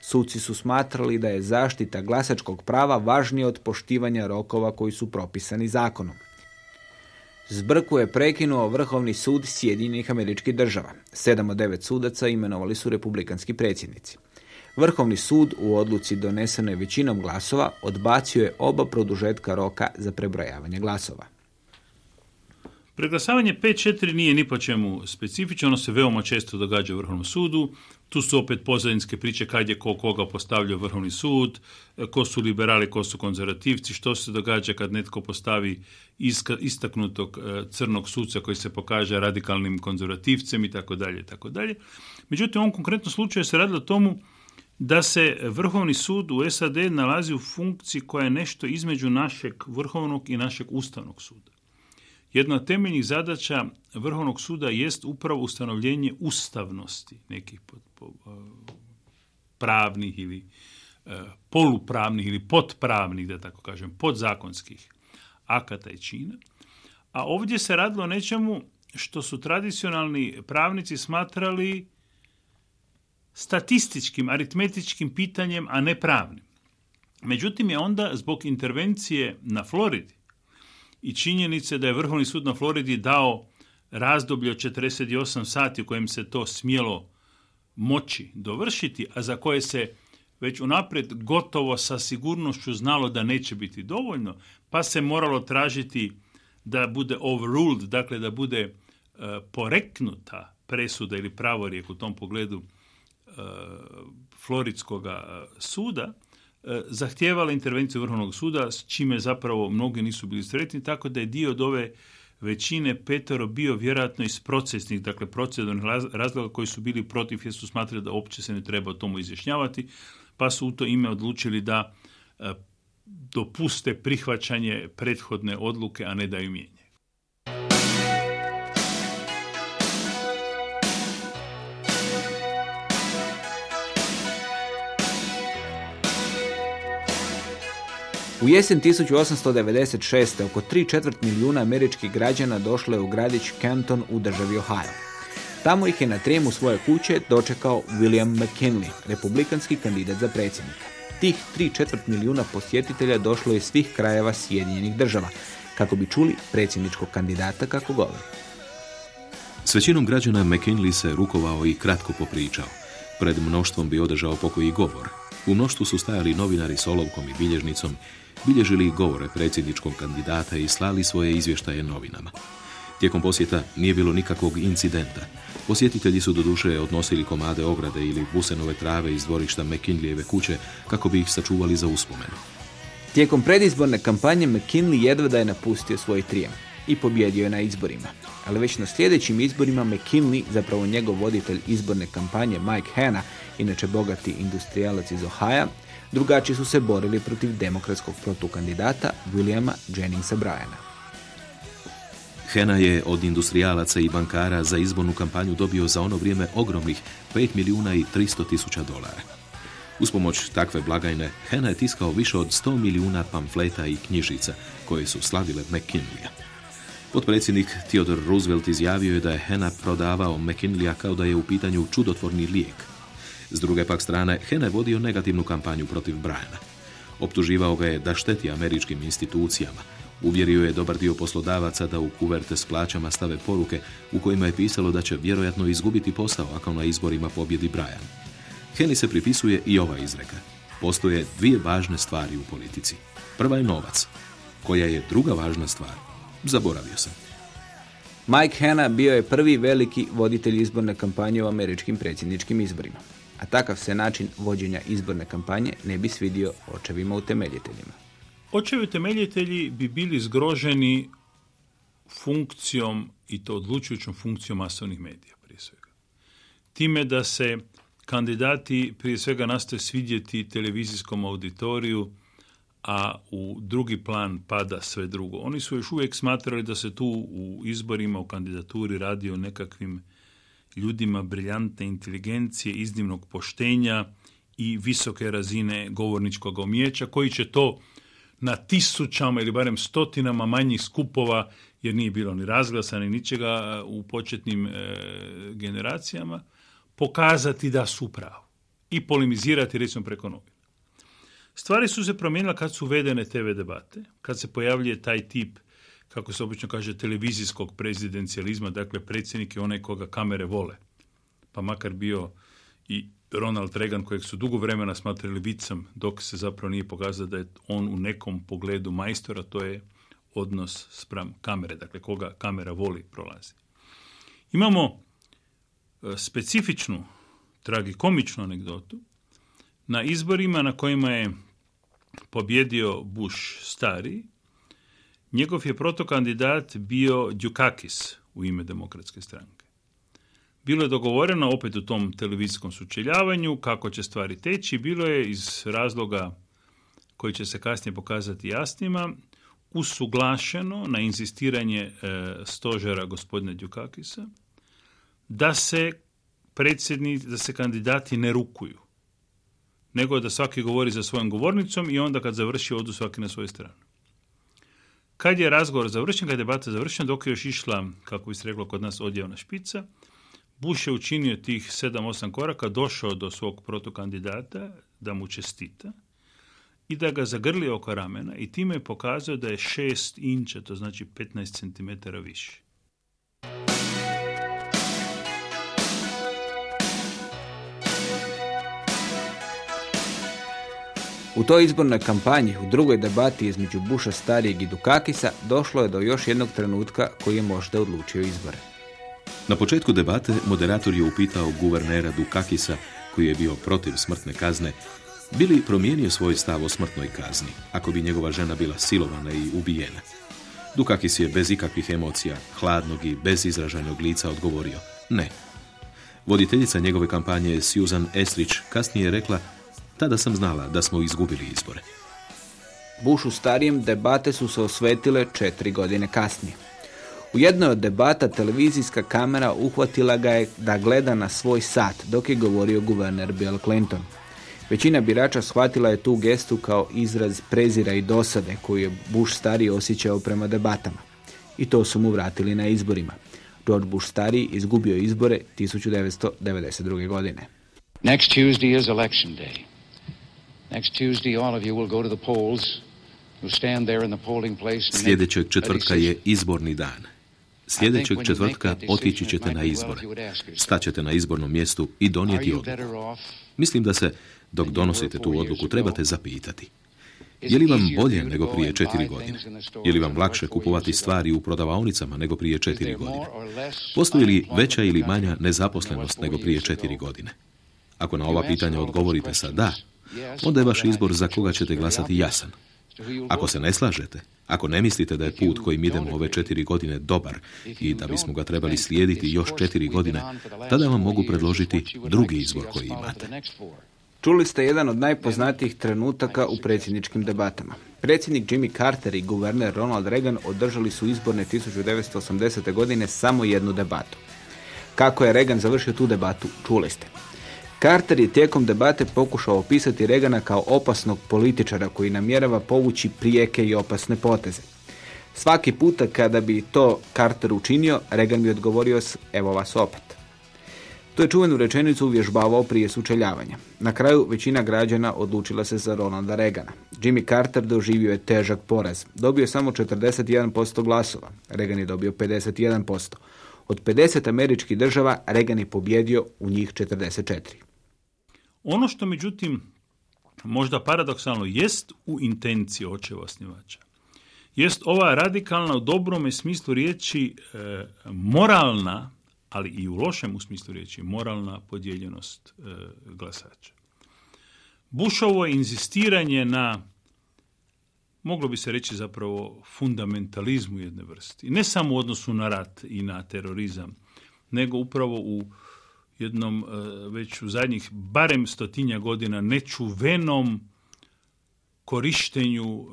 Speaker 2: Suci su smatrali da je zaštita glasačkog prava važnija od poštivanja rokova koji su propisani zakonom. Zbrku je prekinuo Vrhovni sud Sjedinjenih američkih država. Sedam od devet sudaca imenovali su republikanski predsjednici. Vrhovni sud u odluci donesene većinom glasova odbacio je oba produžetka roka za prebrojavanje glasova.
Speaker 1: Preglasavanje 5-4 nije ni po čemu specifično, ono se veoma često događa u Vrhovnom sudu. Tu su opet pozadinske priče kad je ko koga postavljao Vrhovni sud, ko su liberali, ko su konzervativci, što se događa kad netko postavi istaknutog e, crnog suca koji se pokaže radikalnim konzervativcem i tako dalje i tako dalje. Međutim, u ovom konkretnom slučaju se radilo tomu da se Vrhovni sud u SAD nalazi u funkciji koja je nešto između našeg Vrhovnog i našeg Ustavnog suda. Jedna od temeljnih zadaća Vrhovnog suda jest upravo ustanovljenje ustavnosti nekih pravnih ili e, polupravnih ili potpravnih, da tako kažem, podzakonskih akata i čina. A ovdje se radilo o nečemu što su tradicionalni pravnici smatrali statističkim, aritmetičkim pitanjem, a ne pravnim. Međutim je onda zbog intervencije na Floridi i činjenice da je Vrhovni sud na Floridi dao razdoblje od 48 sati u kojem se to smjelo moći dovršiti, a za koje se već unaprijed gotovo sa sigurnošću znalo da neće biti dovoljno, pa se moralo tražiti da bude overruled, dakle da bude e, poreknuta presuda ili pravorijek u tom pogledu e, Floridskog suda, e, zahtijevala intervenciju Vrhovnog suda, s čime zapravo mnogi nisu bili sretni, tako da je dio od ove većine petero bio vjerojatno iz procesnih, dakle procedurnih razloga koji su bili protiv jer su smatrali da uopće se ne treba o tomu izjašnjavati, pa su u to ime odlučili da e, dopuste prihvaćanje prethodne odluke, a ne da ju mijenje.
Speaker 2: U jesen 1896. oko 3 četvrt milijuna američkih građana došlo je u gradić Canton u državi Ohio. Tamo ih je na trijemu svoje kuće dočekao William McKinley, republikanski kandidat za predsjednika. Tih 3 četvrt milijuna posjetitelja došlo je iz svih krajeva Sjedinjenih država, kako bi čuli predsjedničkog kandidata kako govori.
Speaker 8: S većinom građana McKinley se rukovao i kratko popričao. Pred mnoštvom bi održao pokoji govor. U mnoštvu su stajali novinari s olovkom i bilježnicom bilježili govore predsjedničkog kandidata i slali svoje izvještaje novinama. Tijekom posjeta nije bilo nikakvog incidenta. Posjetitelji su doduše odnosili komade ograde ili busenove trave iz dvorišta McKinleyeve kuće kako bi ih sačuvali za uspomenu.
Speaker 2: Tijekom predizborne kampanje McKinley jedva da je napustio svoj trijem i pobjedio je na izborima. Ali već na sljedećim izborima McKinley, zapravo njegov voditelj izborne kampanje Mike Hanna, inače bogati industrijalac iz Ohio, Drugačiji su se borili protiv demokratskog protukandidata Williama Jenningsa Bryana.
Speaker 8: Hena je od industrijalaca i bankara za izbornu kampanju dobio za ono vrijeme ogromnih 5 milijuna i 300 tisuća dolara. Uz pomoć takve blagajne, Hena je tiskao više od 100 milijuna pamfleta i knjižica koje su slavile McKinleya. Potpredsjednik Theodore Roosevelt izjavio je da je Hena prodavao McKinleya kao da je u pitanju čudotvorni lijek – s druge pak strane, Hene vodio negativnu kampanju protiv Briana. Optuživao ga je da šteti američkim institucijama. Uvjerio je dobar dio poslodavaca da u kuverte s plaćama stave poruke u kojima je pisalo da će vjerojatno izgubiti posao ako na izborima pobjedi Brian. Heni se pripisuje i ova izreka. Postoje dvije važne stvari u politici. Prva je novac. Koja je druga važna stvar? Zaboravio sam.
Speaker 2: Mike Hanna bio je prvi veliki voditelj izborne kampanje u američkim predsjedničkim izborima a takav se način vođenja izborne kampanje ne bi svidio očevima utemeljiteljima.
Speaker 1: Očevi utemeljitelji bi bili zgroženi funkcijom i to odlučujućom funkcijom masovnih medija prije svega. Time da se kandidati prije svega nastoje svidjeti televizijskom auditoriju, a u drugi plan pada sve drugo. Oni su još uvijek smatrali da se tu u izborima, u kandidaturi radi o nekakvim ljudima briljantne inteligencije, iznimnog poštenja i visoke razine govorničkog umijeća koji će to na tisućama ili barem stotinama manjih skupova, jer nije bilo ni razglasa ni ničega u početnim e, generacijama, pokazati da su pravo i polemizirati recimo preko novina. Stvari su se promijenile kad su uvedene TV debate, kad se pojavljuje taj tip kako se obično kaže, televizijskog prezidencijalizma, dakle predsjednik je onaj koga kamere vole. Pa makar bio i Ronald Reagan kojeg su dugo vremena smatrali vicom, dok se zapravo nije pokazao da je on u nekom pogledu majstora, to je odnos spram kamere, dakle koga kamera voli prolazi. Imamo e, specifičnu, tragikomičnu anegdotu na izborima na kojima je pobjedio Bush stari, Njegov je protokandidat bio Djukakis u ime demokratske stranke. Bilo je dogovoreno opet u tom televizijskom sučeljavanju kako će stvari teći. Bilo je iz razloga koji će se kasnije pokazati jasnima usuglašeno na insistiranje e, stožera gospodina Djukakisa da se da se kandidati ne rukuju, nego da svaki govori za svojom govornicom i onda kad završi odu svaki na svoju stranu. Kad je razgovor završen, kad je debata završena, dok je još išla, kako bi se reklo kod nas, odjevna špica, Bush je učinio tih 7-8 koraka, došao do svog protokandidata da mu čestita i da ga zagrli oko ramena i time je pokazao da je 6 inča, to znači 15 cm više.
Speaker 2: U toj izbornoj kampanji, u drugoj debati između Busha starijeg i Dukakisa, došlo je do još jednog trenutka koji je možda odlučio izbore.
Speaker 8: Na početku debate moderator je upitao guvernera Dukakisa, koji je bio protiv smrtne kazne, bili promijenio svoj stav o smrtnoj kazni, ako bi njegova žena bila silovana i ubijena. Dukakis je bez ikakvih emocija, hladnog i bez izražajnog lica odgovorio ne. Voditeljica njegove kampanje Susan Estrich kasnije je rekla tada sam znala da smo izgubili izbore.
Speaker 2: Bushu starijem debate su se osvetile četiri godine kasnije. U jednoj od debata televizijska kamera uhvatila ga je da gleda na svoj sat dok je govorio guverner Bill Clinton. Većina birača shvatila je tu gestu kao izraz prezira i dosade koju je Bush stariji osjećao prema debatama. I to su mu vratili na izborima. George Bush stariji izgubio izbore 1992. godine.
Speaker 10: Next Tuesday is election day.
Speaker 8: Sljedećeg četvrtka je izborni dan. Sljedećeg četvrtka otići ćete na izbore. Staćete na izbornom mjestu i donijeti odluku. Mislim da se dok donosite tu odluku trebate zapitati. Je li vam bolje nego prije četiri godine? Je li vam lakše kupovati stvari u prodavaonicama nego prije četiri godine? Postoji li veća ili manja nezaposlenost nego prije četiri godine? Ako na ova pitanja odgovorite sa da, onda je vaš izbor za koga ćete glasati jasan. Ako se ne slažete, ako ne mislite da je put kojim idemo ove četiri godine dobar i da bismo ga trebali slijediti još četiri godine, tada vam mogu predložiti drugi izbor koji imate.
Speaker 2: Čuli ste jedan od najpoznatijih trenutaka u predsjedničkim debatama. Predsjednik Jimmy Carter i guverner Ronald Reagan održali su izborne 1980. godine samo jednu debatu. Kako je Reagan završio tu debatu, čuli ste. Carter je tijekom debate pokušao opisati Regana kao opasnog političara koji namjerava povući prijeke i opasne poteze. Svaki puta kada bi to Carter učinio, Reagan bi odgovorio s evo vas opet. To je čuvenu rečenicu uvježbavao prije sučeljavanja. Na kraju većina građana odlučila se za Ronalda Regana. Jimmy Carter doživio je težak poraz. Dobio je samo 41% glasova. Reagan je dobio 51%. Od 50 američkih država Reagan je pobjedio u njih 44.
Speaker 1: Ono što međutim možda paradoksalno jest u intenciji očeva osnivača, jest ova radikalna u dobrome smislu riječi e, moralna, ali i u lošem u smislu riječi moralna podijeljenost e, glasača. Bushovo inzistiranje na moglo bi se reći zapravo fundamentalizmu jedne vrste. Ne samo u odnosu na rat i na terorizam, nego upravo u jednom e, već u zadnjih barem stotinja godina nečuvenom korištenju e,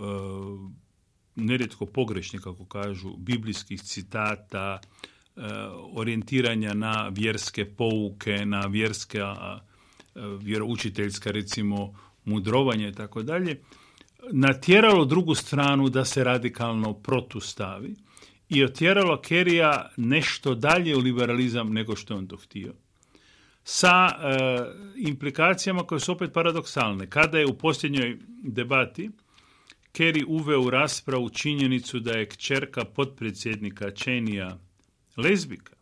Speaker 1: nerijetko pogrešni, kako kažu, biblijskih citata, e, orijentiranja na vjerske pouke, na vjerske vjeroučiteljska recimo mudrovanja i tako dalje, natjeralo drugu stranu da se radikalno protustavi i otjeralo Kerija nešto dalje u liberalizam nego što je on to htio sa e, implikacijama koje su opet paradoksalne. Kada je u posljednjoj debati Kerry uveo u raspravu činjenicu da je kćerka potpredsjednika Čenija lezbika,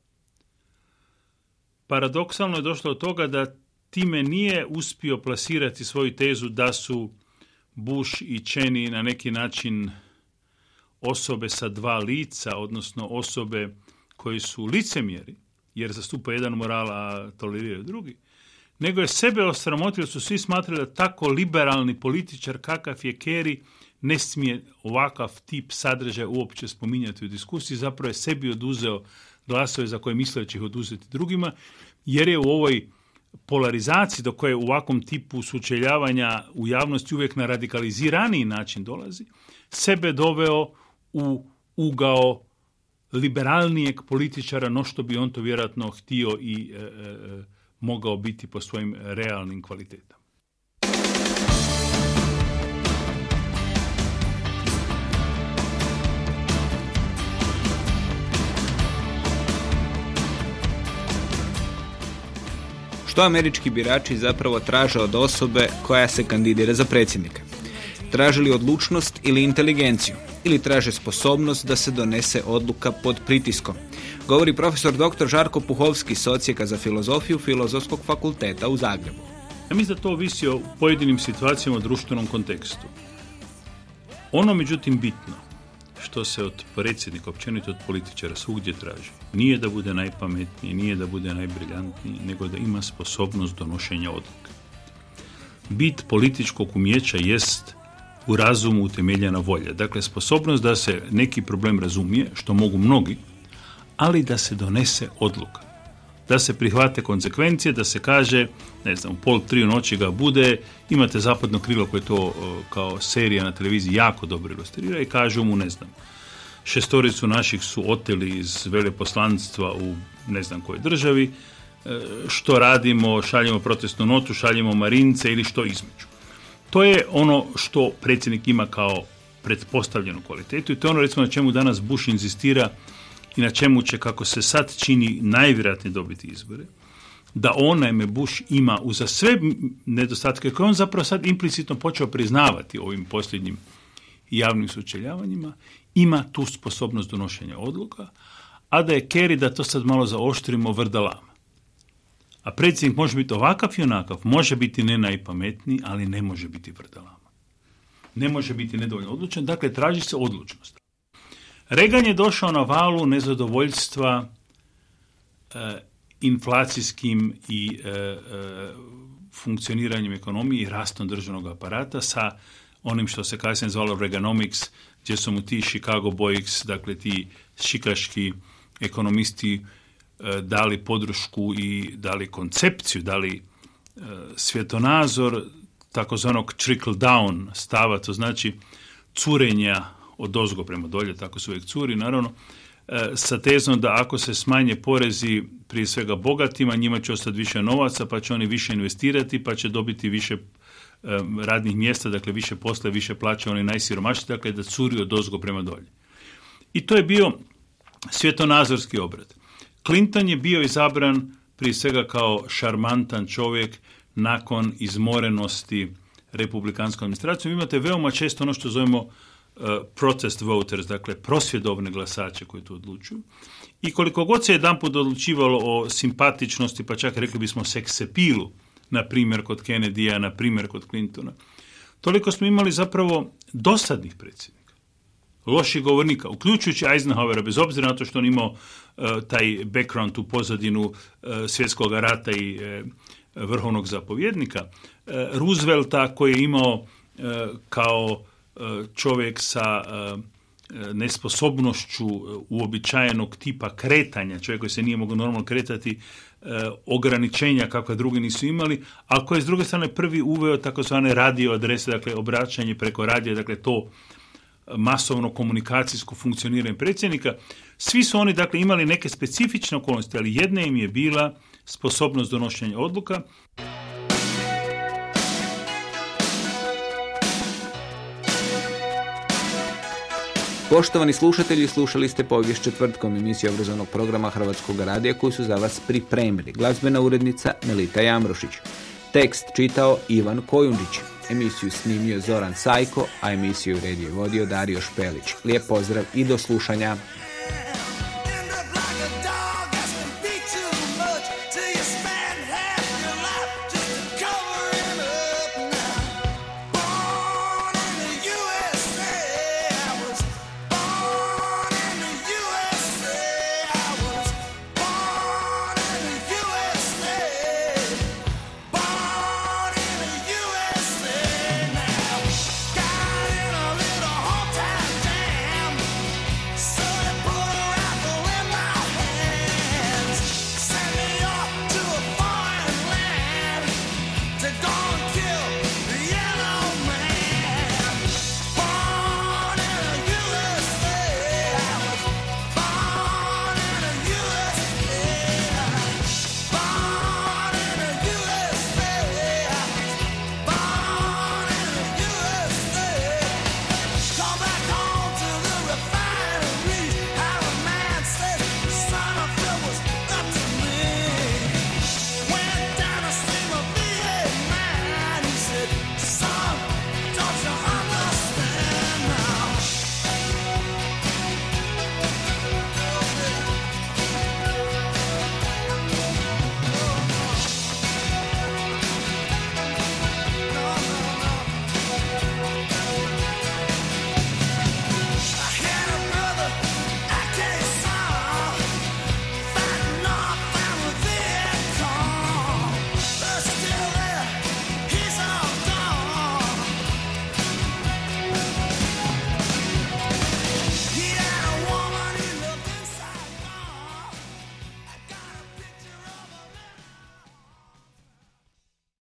Speaker 1: paradoksalno je došlo od toga da time nije uspio plasirati svoju tezu da su Bush i Čeni na neki način osobe sa dva lica, odnosno osobe koji su licemjeri, jer zastupa jedan moral, a toleriraju drugi, nego je sebe osramotio, su svi smatrali da tako liberalni političar kakav je Kerry ne smije ovakav tip sadržaja uopće spominjati u diskusiji, zapravo je sebi oduzeo glasove za koje misle će ih oduzeti drugima, jer je u ovoj polarizaciji do koje u ovakvom tipu sučeljavanja u javnosti uvijek na radikaliziraniji način dolazi, sebe doveo u ugao liberalnijeg političara no što bi on to vjerojatno htio i e, e, mogao biti po svojim realnim kvalitetama.
Speaker 2: Što američki birači zapravo traže od osobe koja se kandidira za predsjednika? Tražili odlučnost ili inteligenciju? Ili traže sposobnost da se donese odluka pod pritiskom? Govori profesor dr. Žarko Puhovski, socijeka za filozofiju Filozofskog fakulteta u Zagrebu.
Speaker 1: Ja mislim da to ovisi o pojedinim situacijama u društvenom kontekstu. Ono međutim bitno što se od predsjednika, općenito od političara svugdje traži, nije da bude najpametniji, nije da bude najbriljantniji, nego da ima sposobnost donošenja odluka. Bit političkog umjeća jest u razumu utemeljena volja. Dakle, sposobnost da se neki problem razumije, što mogu mnogi, ali da se donese odluka. Da se prihvate konsekvencije, da se kaže, ne znam, pol tri noći ga bude, imate zapadno krilo koje to kao serija na televiziji jako dobro ilustrira i kažu mu, ne znam, šestoricu naših su oteli iz veleposlanstva u ne znam kojoj državi, e, što radimo, šaljemo protestnu notu, šaljemo marince ili što između. To je ono što predsjednik ima kao pretpostavljenu kvalitetu i to je ono recimo na čemu danas Bush inzistira i na čemu će, kako se sad čini, najvjerojatnije dobiti izbore, da on, naime, Bush ima uza sve nedostatke koje on zapravo sad implicitno počeo priznavati ovim posljednjim javnim sučeljavanjima, ima tu sposobnost donošenja odluka, a da je Kerry, da to sad malo zaoštrimo, vrdalama. A predsjednik može biti ovakav i onakav, može biti ne najpametniji, ali ne može biti vrdalama. Ne može biti nedovoljno odlučan, dakle traži se odlučnost. Reagan je došao na valu nezadovoljstva e, inflacijskim i e, e, funkcioniranjem ekonomije i rastom državnog aparata sa onim što se kasnije zvalo Reaganomics, gdje su mu ti Chicago Boys, dakle ti šikaški ekonomisti dali podršku i dali koncepciju, dali e, svjetonazor takozvanog trickle down stava, to znači curenja od dozgo prema dolje, tako se uvijek curi, naravno, e, sa tezom da ako se smanje porezi prije svega bogatima, njima će ostati više novaca, pa će oni više investirati, pa će dobiti više radnih mjesta, dakle više posle, više plaća oni najsiromašniji, dakle da curi od dozgo prema dolje. I to je bio svjetonazorski obrad. Clinton je bio izabran prije svega kao šarmantan čovjek nakon izmorenosti republikanskom administracijom. Imate veoma često ono što zovemo uh, protest voters, dakle prosvjedovne glasače koji tu odlučuju. I koliko god se jedan put odlučivalo o simpatičnosti, pa čak rekli bismo seksepilu, na primjer kod Kennedyja, na primjer kod Clintona. Toliko smo imali zapravo dosadnih predsjednika, loših govornika, uključujući Eisenhowera, bez obzira na to što on imao uh, taj background, u pozadinu uh, svjetskog rata i uh, vrhovnog zapovjednika, Roosevelta koji je imao kao čovjek sa nesposobnošću uobičajenog tipa kretanja, čovjek koji se nije mogao normalno kretati, E, ograničenja kakve drugi nisu imali, a koji je s druge strane prvi uveo takozvane radio adrese, dakle obraćanje preko radija, dakle to masovno komunikacijsko funkcioniranje predsjednika. Svi su oni dakle imali neke specifične okolnosti, ali jedna im je bila sposobnost donošenja odluka.
Speaker 2: Poštovani slušatelji, slušali ste povijest četvrtkom emisiju obrazovnog programa Hrvatskog radija koju su za vas pripremili. Glazbena urednica Melita Jamrošić. Tekst čitao Ivan Kojundić. Emisiju snimio Zoran Sajko, a emisiju red je vodio Dario Špelić. Lijep pozdrav i do slušanja.